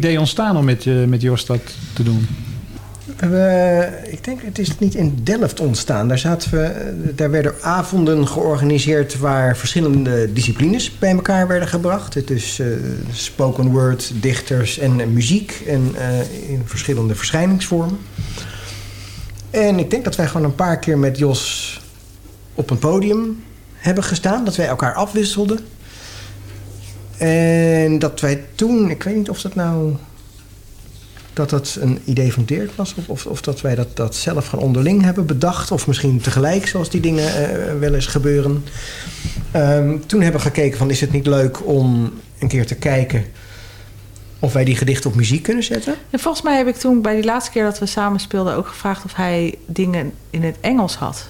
Idee ontstaan om met, eh, met Jos dat te doen? We ik denk, het is niet in Delft ontstaan. Daar, zaten we, eh, daar werden avonden georganiseerd waar verschillende disciplines bij elkaar werden gebracht. Is eh, spoken word, dichters en muziek en in verschillende verschijningsvormen. En ik denk dat wij gewoon een paar keer met Jos op een podium hebben gestaan. Dat wij elkaar afwisselden. En dat wij toen, ik weet niet of dat nou dat dat een idee van Dirk was. Of, of, dat wij dat, dat zelf gaan onderling hebben bedacht. Of misschien tegelijk, zoals die dingen eh, wel eens gebeuren. Ehm, toen hebben we gekeken van, is het niet leuk om een keer te kijken... of wij die gedichten op muziek kunnen zetten? En volgens mij heb ik toen bij die laatste keer dat we samen speelden ook gevraagd of hij dingen in het Engels had.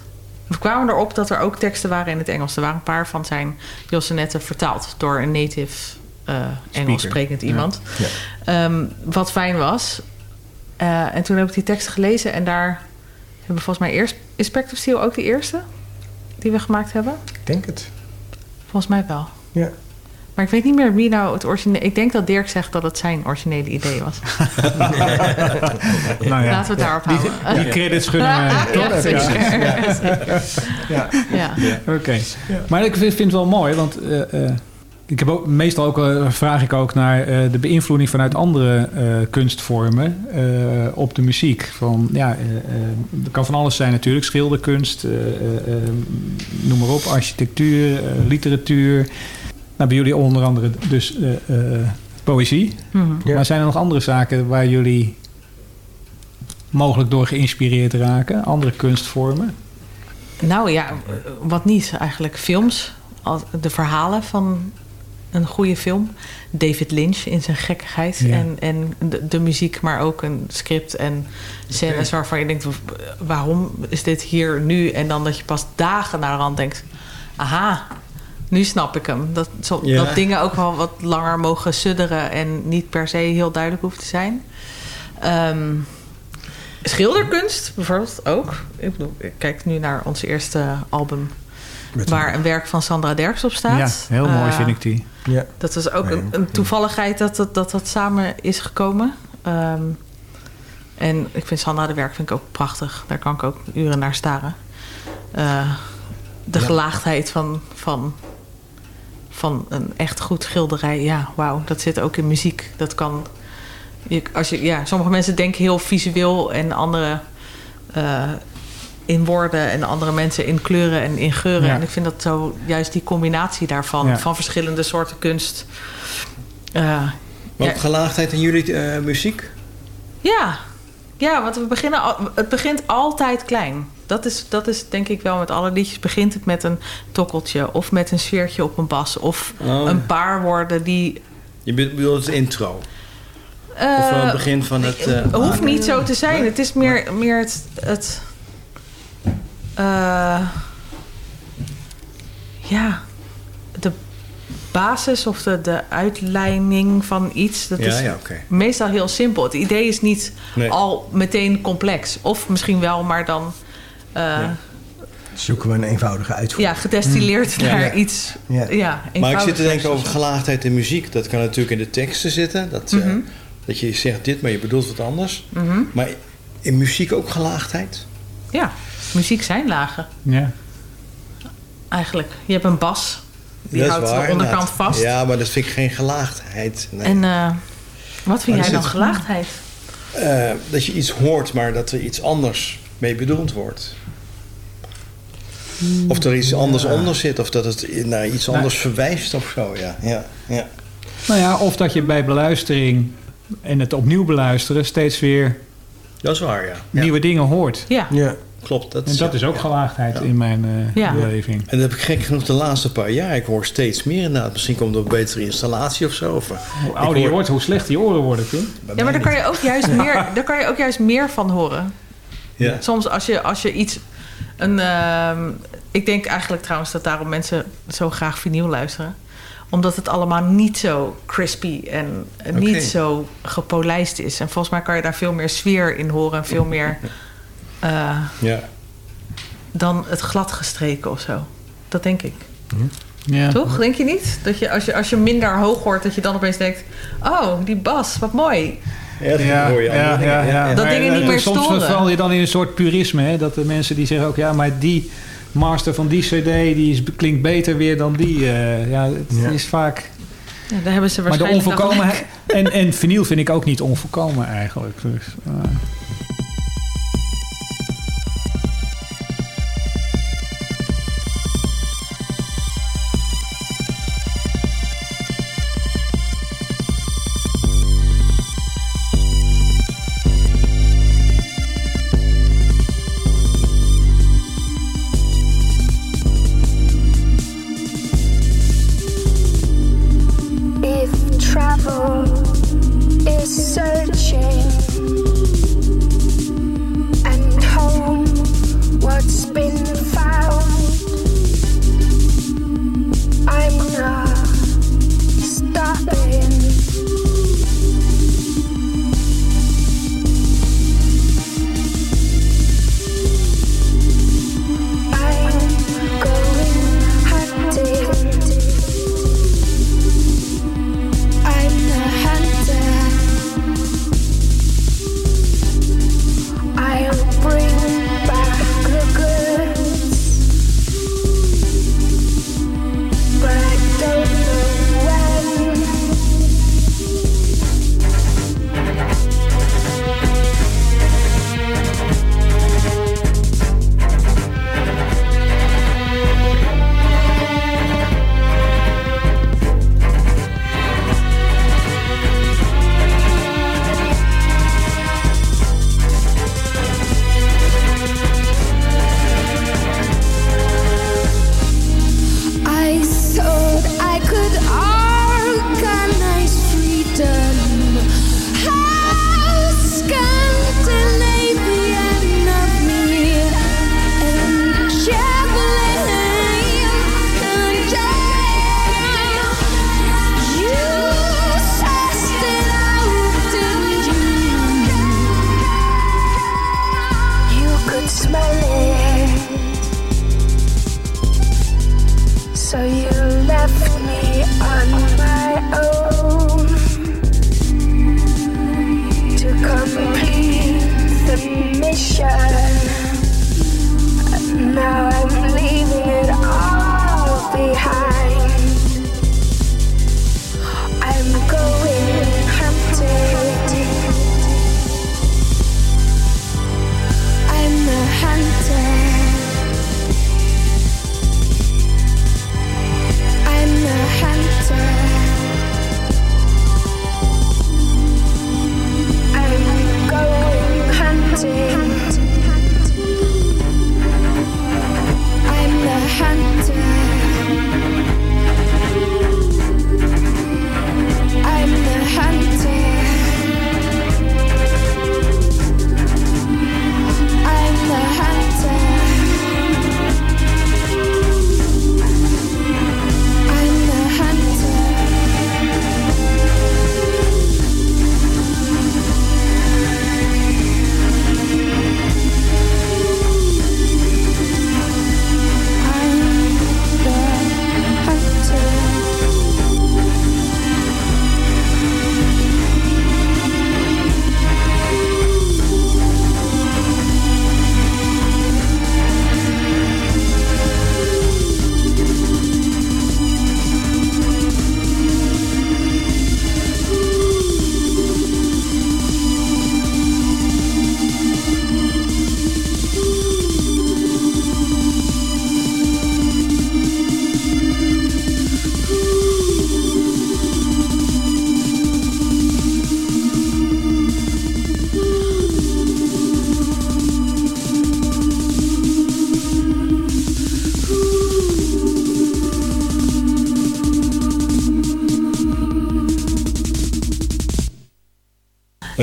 We kwamen erop dat er ook teksten waren in het Engels. Er waren een paar van zijn Jossenetten vertaald door een native eh, Engels sprekend iemand. Ja. Ehm, wat fijn was. Eh, en toen heb ik die teksten gelezen en daar hebben we volgens mij eerst... Of Steel ook de eerste die we gemaakt hebben? Ik denk het. Volgens mij wel. Ja. Maar ik weet niet meer wie nou het originele... Ik denk dat Dirk zegt dat het zijn originele idee was. *laughs* Nou ja. Laten we het daarop Die- houden. Die credits gunnen we Ja, toch? Ja. Ja. Oké. Maar ik vind het wel mooi, want eh, eh, Ik heb ook, meestal ook, eh, vraag ik ook naar eh, de beïnvloeding vanuit andere eh, kunstvormen eh, op de muziek. Van, ja, het kan van alles zijn natuurlijk. Schilderkunst, eh, eh, eh, noem maar op, architectuur, literatuur. Nou, bij jullie onder andere dus eh, eh, poëzie. Mhm. Maar zijn er nog andere zaken waar jullie mogelijk door geïnspireerd raken? Andere kunstvormen? Nou ja, wat niet eigenlijk. Films, Al- de verhalen van een goede film. David Lynch in zijn gekkigheid. Ja. En, en de, de muziek, maar ook een script en scènes waarvan je denkt... waarom is dit hier nu? En dan dat je pas dagen naar de rand denkt... aha, nu snap ik hem. Dat, zo, Ja. dat dingen ook wel wat langer mogen sudderen... en niet per se heel duidelijk hoeft te zijn. Ehm, schilderkunst bijvoorbeeld ook. Ik bedoel, ik kijk nu naar ons eerste album... Met waar een werk van Sandra Derks op staat. Ja, heel mooi Eh, vind ik die. Ja. Dat was ook Nee, een, een toevalligheid dat dat, dat dat samen is gekomen. Ehm, en ik vind Sandra de werk vind ik ook prachtig. Daar kan ik ook uren naar staren. Eh, de Ja. gelaagdheid van, van, van een echt goed schilderij. Ja, wauw. Dat zit ook in muziek. Dat kan... Je, als je, ja, sommige mensen denken heel visueel en andere eh, in woorden en andere mensen in kleuren en in geuren. Ja. En ik vind dat zo juist die combinatie daarvan, Ja. van verschillende soorten kunst. eh, Maar ja, op gelaagdheid in jullie eh, muziek? ja. ja, want we beginnen al, het begint altijd klein. Dat is, dat is denk ik wel met alle liedjes. Begint het met een tokkeltje of met een sfeertje op een bas of Oh. een paar woorden die. Je be- bedoelt het intro? eh, Of het begin van het... eh, Het hoeft niet zo te zijn. Het is meer, meer het. het eh, ja, de basis of de, de uitleiding van iets. Dat Ja, is ja, meestal heel simpel. Het idee is niet Nee. al meteen complex. Of misschien wel, maar dan. Eh, ja. Zoeken we een eenvoudige uitvoering. gedestilleerd Ja. naar Ja. iets. Ja. Ja, Maar ik zit te denken over gelaagdheid in muziek. Dat kan natuurlijk in de teksten zitten. Dat, eh, Mhm. dat je zegt dit, maar je bedoelt wat anders. Mhm. Maar in muziek ook gelaagdheid? Ja, muziek zijn lagen. Ja. Eigenlijk. Je hebt een bas. Die Dat is houdt waar, de onderkant inderdaad. vast. Ja, maar dat vind ik geen gelaagdheid. Nee. En eh, wat vind Maar jij dan zit- gelaagdheid? Eh, dat je iets hoort, maar dat er iets anders mee bedoeld wordt. Of er iets anders onder zit, of dat het naar iets Nou. anders verwijst of zo. Ja, ja, ja. Nou ja, of dat je bij beluistering en het opnieuw beluisteren steeds weer Dat is waar, ja. ja. nieuwe dingen hoort. Ja. Ja. Klopt. Dat En dat is ook gelaagdheid Ja. in mijn eh, Ja. beleving. En dat heb ik gek genoeg de laatste paar jaar. Ik hoor steeds meer inderdaad. Misschien komt er een betere installatie of zo. Of, eh, Hoe ouder je wordt, hoe slechter je oren worden, Pim. Ja, maar daar kan, je ook juist *laughs* meer, daar kan je ook juist meer van horen. Soms als je, als je iets... Een, ehm, ik denk eigenlijk trouwens dat daarom mensen zo graag vinyl luisteren. Omdat het allemaal niet zo crispy en niet zo gepolijst is. En volgens mij kan je daar veel meer sfeer in horen. En veel meer *laughs* eh, Ja. dan het gladgestreken of zo. Dat denk ik. Ja. Toch? Denk je niet? Dat je als, je als je minder hoog hoort, dat je dan opeens denkt... Oh, die bas, wat mooi. Ja, dat Ja, hoor je ja. Dat dingen niet meer Soms storen. val je dan in een soort purisme. Hè? Dat de mensen die zeggen ook... Ja, maar die master van die cd die is, klinkt beter weer dan die. eh, ja, het Ja. is vaak... Ja, daar hebben ze Maar de waarschijnlijk wel onvolkomenheid... gelijk. En, en vinyl vind ik ook niet onvolkomen eigenlijk. Dus, eh.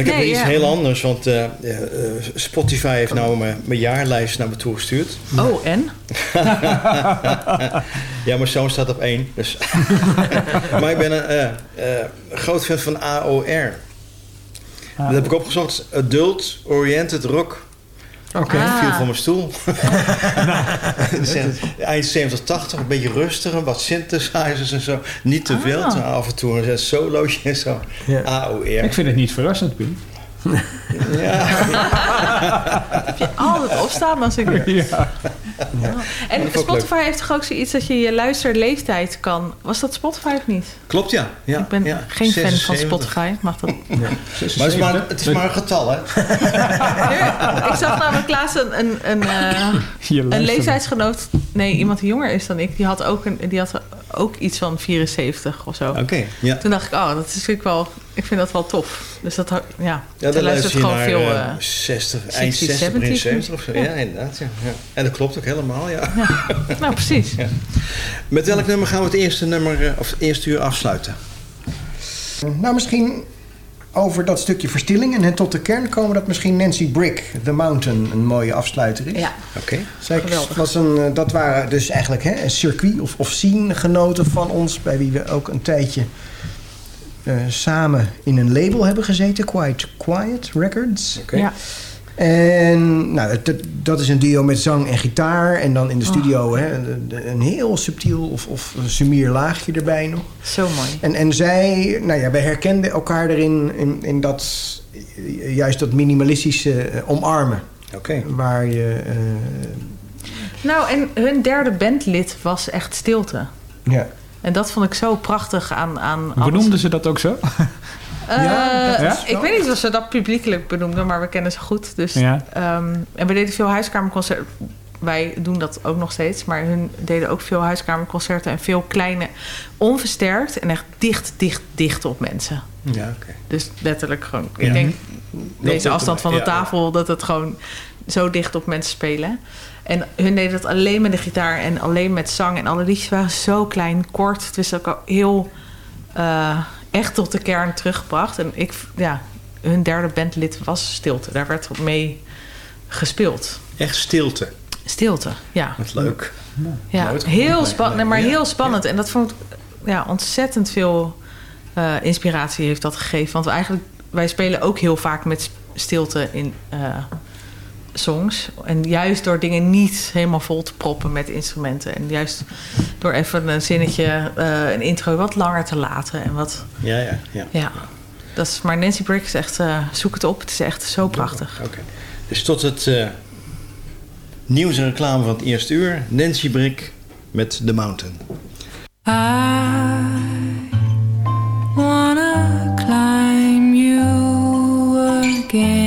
Heb Nee, iets ja. heel anders, want eh, eh, Spotify heeft nou mijn, mijn jaarlijst naar me toe gestuurd. Oh, en? *laughs* ja, mijn zoon staat op één. Dus. *laughs* maar ik ben een eh, groot fan van AOR. Dat heb ik opgezocht. Adult Oriented Rock. Oké. Ik viel Ah. van mijn stoel. *laughs* Eh, Eind 70, 80, een beetje rustiger, wat synthesizers en zo. Niet te veel, Ah. af en toe een solootje en zo. Ja. AOR. Ik vind het niet verrassend, Pien. *laughs* Ja. Heb je altijd opstaan als ik... Ja. En Spotify heeft toch ook zoiets dat je je luisterleeftijd kan... Was dat Spotify of niet? Klopt, ja. ja. ik ben ja. geen fan van 76. Spotify. Mag dat? Maar het is maar, het is maar een getal, hè? *laughs* ik zag namelijk laatst een, een, een, eh, een leeftijdsgenoot... Nee, iemand die jonger is dan ik. Die had ook, een, die had ook iets van 74 of zo. Oké, ja. Toen dacht ik, oh, dat is natuurlijk wel... Ik vind dat wel tof. Dus dat, ja, Ja, dan luistert luister je gewoon naar veel... eh, eh, 60, eind 60s, 60, begin 70s. 70 of zo. Ja, Ja. inderdaad. Ja. Ja. En dat klopt ook helemaal, ja. nou, precies. Met welk nummer gaan we het eerste, nummer, eh, of het eerste uur afsluiten? Nou, misschien over dat stukje verstilling en tot de kern komen... dat misschien Nancy Brick, The Mountain, een mooie afsluiter is. Ja, Oké. Was een, eh, dat waren dus eigenlijk hè, een circuit of, of scene genoten van ons... bij wie we ook een tijdje eh, samen in een label hebben gezeten. Quiet, Quiet Records. Oké. ja. En nou, dat, dat is een duo met zang en gitaar. En dan in de studio hè, een heel subtiel of, of sumier laagje erbij nog. Zo mooi. En, en zij, nou ja, wij herkenden elkaar erin in, in dat, juist dat minimalistische eh, omarmen. Oké. Waar je, eh, Nou, en hun derde bandlid was echt stilte. ja. En dat vond ik zo prachtig aan, aan. Benoemden ze dat ook zo? *laughs* Eh, Ja, Ik weet niet of ze dat publiekelijk benoemden, maar we kennen ze goed. Dus, Ja. ehm, en we deden veel huiskamerconcerten. Wij doen dat ook nog steeds, maar hun deden ook veel huiskamerconcerten en veel kleine, onversterkt en echt dicht, dicht, dicht op mensen. Ja, oké. Dus letterlijk gewoon, Ja. ik denk Dat deze afstand van de ja, ja. tafel, dat het gewoon zo dicht op mensen spelen. En hun deden dat alleen met de gitaar en alleen met zang. En alle liedjes waren zo klein, kort. Het was ook al heel eh, echt tot de kern teruggebracht. En ik, ja, hun derde bandlid was Stilte. Daar werd mee gespeeld. Echt stilte. Stilte, ja. Wat leuk. Ja, heel spannend, nee, maar ja, heel spannend. En dat vond ik ja, ontzettend veel eh, inspiratie heeft dat gegeven. Want we eigenlijk, wij spelen ook heel vaak met stilte in eh, songs. En juist door dingen niet helemaal vol te proppen met instrumenten. En juist door even een zinnetje, eh, een intro wat langer te laten. En wat, Ja, ja, ja. ja. Dat is, maar Nancy Brick is echt, eh, zoek het op. Het is echt zo prachtig. Oké. Dus tot het eh, nieuws en reclame van het eerste uur. Nancy Brick met The Mountain. I wanna climb you again.